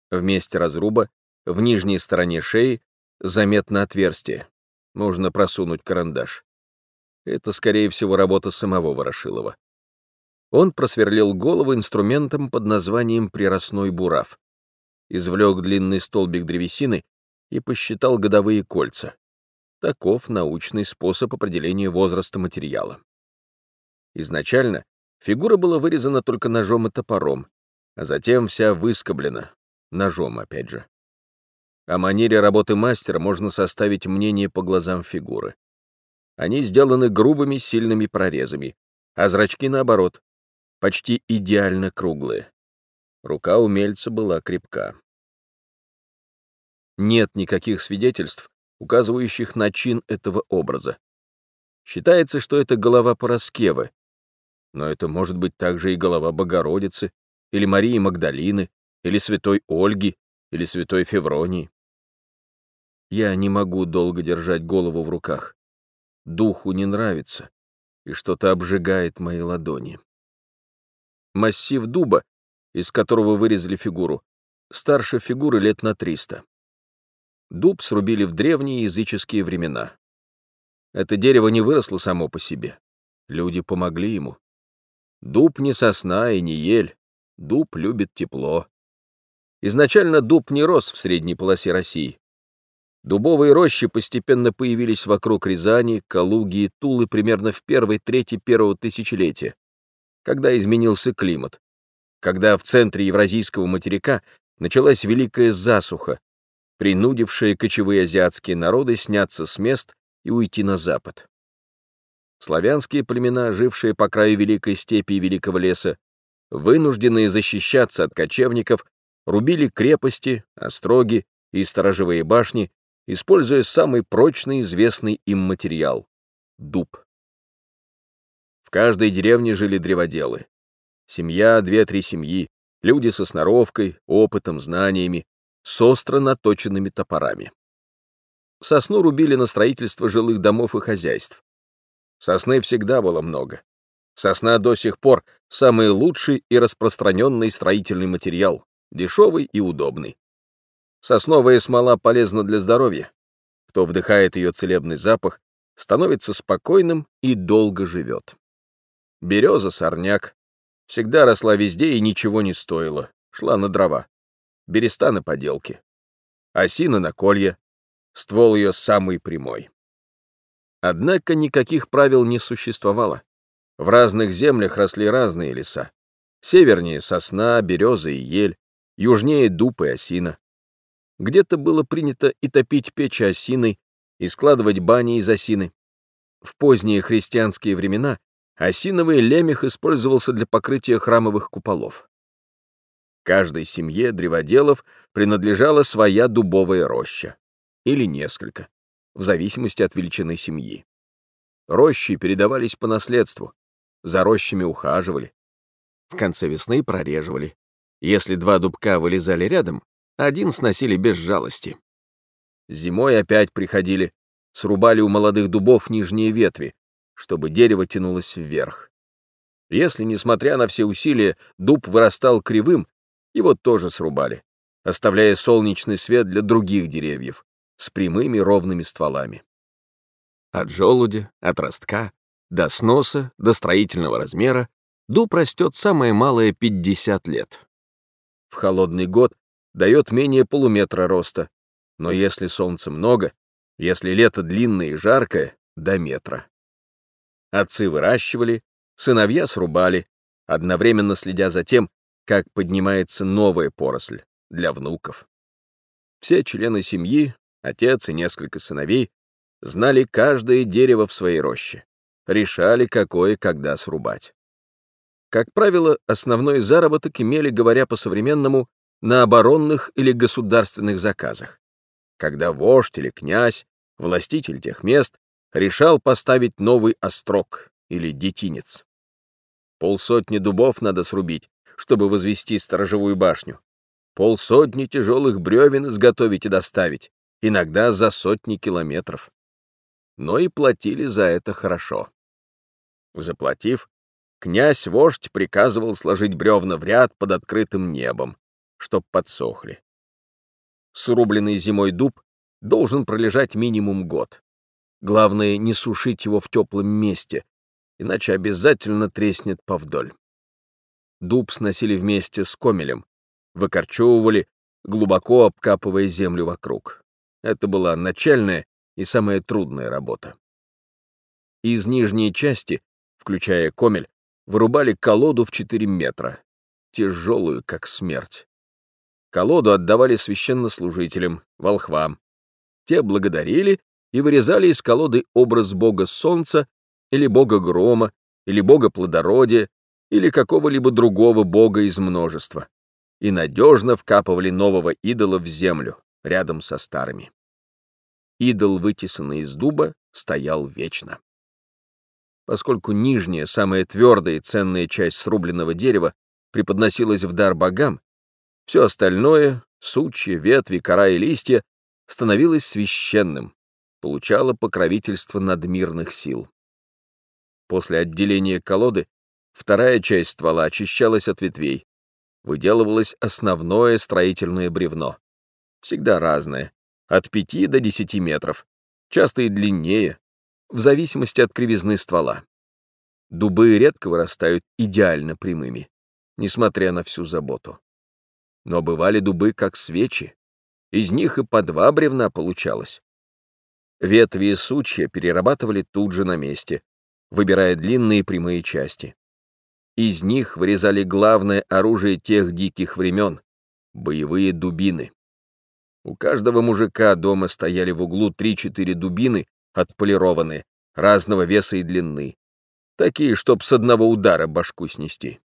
В месте разруба, в нижней стороне шеи, заметно отверстие. Можно просунуть карандаш. Это, скорее всего, работа самого Ворошилова. Он просверлил голову инструментом под названием приростной бурав, извлек длинный столбик древесины и посчитал годовые кольца. Таков научный способ определения возраста материала. Изначально фигура была вырезана только ножом и топором, а затем вся выскоблена, ножом опять же. О манере работы мастера можно составить мнение по глазам фигуры. Они сделаны грубыми сильными прорезами, а зрачки, наоборот, почти идеально круглые. Рука умельца была крепка. Нет никаких свидетельств, указывающих на чин этого образа. Считается, что это голова Пороскевы, но это может быть также и голова Богородицы, или Марии Магдалины, или святой Ольги, или святой Февронии. Я не могу долго держать голову в руках. Духу не нравится, и что-то обжигает мои ладони. Массив дуба, из которого вырезали фигуру, старше фигуры лет на 300. Дуб срубили в древние языческие времена. Это дерево не выросло само по себе. Люди помогли ему. Дуб не сосна и не ель. Дуб любит тепло. Изначально дуб не рос в средней полосе России. Дубовые рощи постепенно появились вокруг Рязани, Калуги и Тулы примерно в первой трети первого тысячелетия когда изменился климат, когда в центре Евразийского материка началась великая засуха, принудившая кочевые азиатские народы сняться с мест и уйти на запад. Славянские племена, жившие по краю Великой степи и Великого леса, вынужденные защищаться от кочевников, рубили крепости, остроги и сторожевые башни, используя самый прочный известный им материал — дуб каждой деревне жили древоделы. Семья, две-три семьи, люди со сноровкой, опытом, знаниями, с остро наточенными топорами. Сосну рубили на строительство жилых домов и хозяйств. Сосны всегда было много. Сосна до сих пор самый лучший и распространенный строительный материал, дешевый и удобный. Сосновая смола полезна для здоровья. Кто вдыхает ее целебный запах, становится спокойным и долго живет. Береза, сорняк. Всегда росла везде и ничего не стоила. Шла на дрова. Береста на поделке. Осина на колье. Ствол ее самый прямой. Однако никаких правил не существовало. В разных землях росли разные леса. Севернее — сосна, береза и ель, южнее — дуб и осина. Где-то было принято и топить печи осиной, и складывать бани из осины. В поздние христианские времена Осиновый лемех использовался для покрытия храмовых куполов. Каждой семье древоделов принадлежала своя дубовая роща. Или несколько, в зависимости от величины семьи. Рощи передавались по наследству, за рощами ухаживали. В конце весны прореживали. Если два дубка вылезали рядом, один сносили без жалости. Зимой опять приходили, срубали у молодых дубов нижние ветви, чтобы дерево тянулось вверх. Если, несмотря на все усилия, дуб вырастал кривым, его тоже срубали, оставляя солнечный свет для других деревьев с прямыми ровными стволами. От желудя, от ростка, до сноса, до строительного размера дуб растет самое малое 50 лет. В холодный год дает менее полуметра роста, но если солнца много, если лето длинное и жаркое, до метра. Отцы выращивали, сыновья срубали, одновременно следя за тем, как поднимается новая поросль для внуков. Все члены семьи, отец и несколько сыновей, знали каждое дерево в своей роще, решали, какое когда срубать. Как правило, основной заработок имели, говоря по-современному, на оборонных или государственных заказах, когда вождь или князь, властитель тех мест, решал поставить новый острог или детинец. Полсотни дубов надо срубить, чтобы возвести сторожевую башню. Полсотни тяжелых бревен изготовить и доставить, иногда за сотни километров. Но и платили за это хорошо. Заплатив, князь-вождь приказывал сложить бревна в ряд под открытым небом, чтоб подсохли. Срубленный зимой дуб должен пролежать минимум год. Главное, не сушить его в теплом месте, иначе обязательно треснет повдоль. Дуб сносили вместе с комелем, выкорчевывали, глубоко обкапывая землю вокруг. Это была начальная и самая трудная работа. Из нижней части, включая комель, вырубали колоду в 4 метра, тяжелую, как смерть. Колоду отдавали священнослужителям, волхвам. Те благодарили и вырезали из колоды образ бога солнца или бога грома, или бога плодородия, или какого-либо другого бога из множества, и надежно вкапывали нового идола в землю, рядом со старыми. Идол, вытесанный из дуба, стоял вечно. Поскольку нижняя, самая твердая и ценная часть срубленного дерева преподносилась в дар богам, все остальное — сучья, ветви, кора и листья — становилось священным, получало покровительство надмирных сил. После отделения колоды вторая часть ствола очищалась от ветвей, выделывалось основное строительное бревно. Всегда разное, от 5 до 10 метров, часто и длиннее, в зависимости от кривизны ствола. Дубы редко вырастают идеально прямыми, несмотря на всю заботу но бывали дубы как свечи. Из них и по два бревна получалось. Ветви и сучья перерабатывали тут же на месте, выбирая длинные прямые части. Из них вырезали главное оружие тех диких времен — боевые дубины. У каждого мужика дома стояли в углу 3-4 дубины, отполированные, разного веса и длины, такие, чтоб с одного удара башку снести.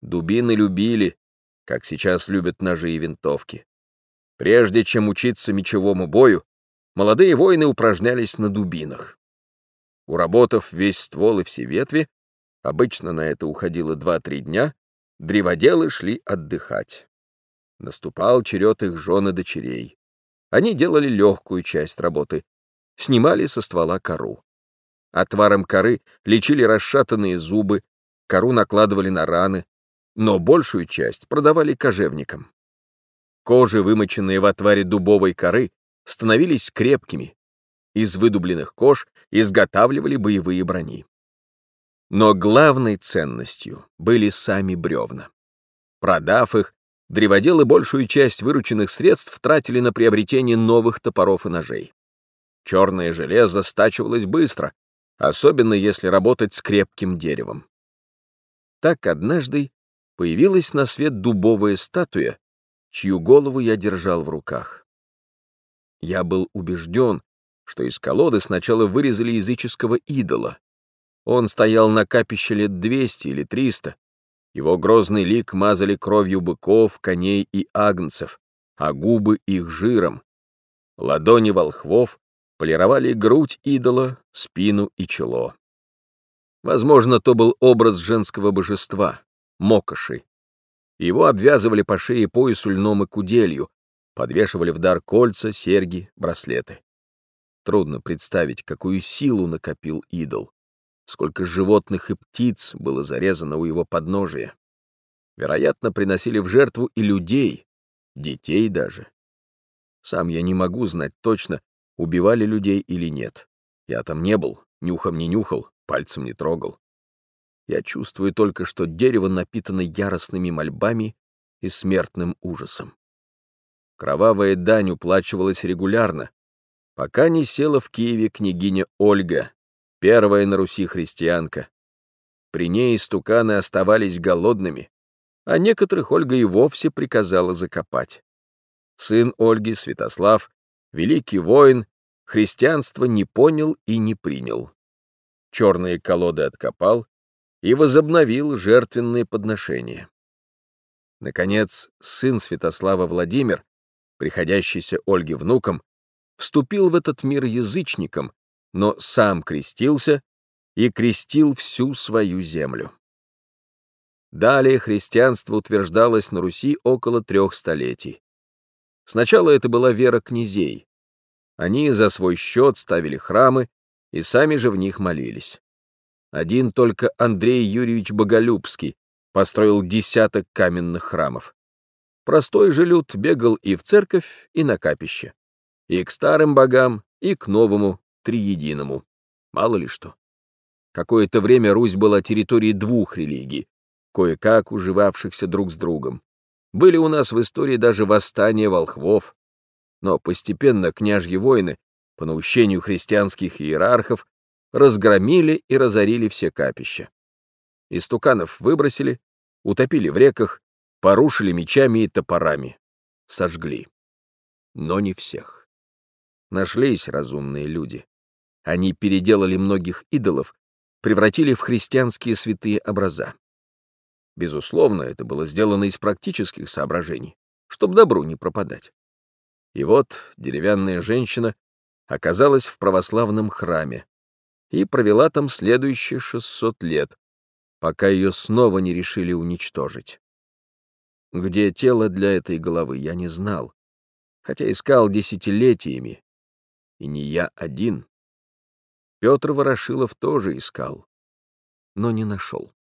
Дубины любили, как сейчас любят ножи и винтовки. Прежде чем учиться мечевому бою, молодые воины упражнялись на дубинах. Уработав весь ствол и все ветви, обычно на это уходило 2-3 дня, древоделы шли отдыхать. Наступал черед их жен и дочерей. Они делали легкую часть работы, снимали со ствола кору. Отваром коры лечили расшатанные зубы, кору накладывали на раны, но большую часть продавали кожевникам. Кожи, вымоченные в отваре дубовой коры, становились крепкими. Из выдубленных кож изготавливали боевые брони. Но главной ценностью были сами бревна. Продав их, древоделы большую часть вырученных средств тратили на приобретение новых топоров и ножей. Черное железо стачивалось быстро, особенно если работать с крепким деревом. Так однажды появилась на свет дубовая статуя, чью голову я держал в руках. Я был убежден, что из колоды сначала вырезали языческого идола. Он стоял на капище лет 200 или 300. Его грозный лик мазали кровью быков, коней и агнцев, а губы их жиром. Ладони волхвов полировали грудь идола, спину и чело. Возможно, то был образ женского божества, Мокоши. Его обвязывали по шее поясу льном и куделью, подвешивали в дар кольца, серьги, браслеты. Трудно представить, какую силу накопил идол, сколько животных и птиц было зарезано у его подножия. Вероятно, приносили в жертву и людей, детей даже. Сам я не могу знать точно, убивали людей или нет. Я там не был, нюхом не нюхал, пальцем не трогал. Я чувствую только, что дерево напитано яростными мольбами и смертным ужасом. Кровавая дань уплачивалась регулярно, пока не села в Киеве княгиня Ольга, первая на Руси христианка. При ней стуканы оставались голодными, а некоторых Ольга и вовсе приказала закопать. Сын Ольги, Святослав, великий воин, христианство не понял и не принял. Черные колоды откопал и возобновил жертвенные подношения. Наконец, сын Святослава Владимир, приходящийся Ольге внуком, вступил в этот мир язычником, но сам крестился и крестил всю свою землю. Далее христианство утверждалось на Руси около трех столетий. Сначала это была вера князей. Они за свой счет ставили храмы и сами же в них молились. Один только Андрей Юрьевич Боголюбский построил десяток каменных храмов. Простой же люд бегал и в церковь, и на капище. И к старым богам, и к новому, триединому. Мало ли что. Какое-то время Русь была территорией двух религий, кое-как уживавшихся друг с другом. Были у нас в истории даже восстания волхвов, но постепенно княжьи войны, по наущению христианских иерархов, разгромили и разорили все капища. Истуканов выбросили, утопили в реках, порушили мечами и топорами, сожгли. Но не всех. Нашлись разумные люди. Они переделали многих идолов, превратили в христианские святые образа. Безусловно, это было сделано из практических соображений, чтобы добру не пропадать. И вот деревянная женщина оказалась в православном храме и провела там следующие 600 лет, пока ее снова не решили уничтожить. Где тело для этой головы, я не знал, хотя искал десятилетиями, и не я один. Петр Ворошилов тоже искал, но не нашел.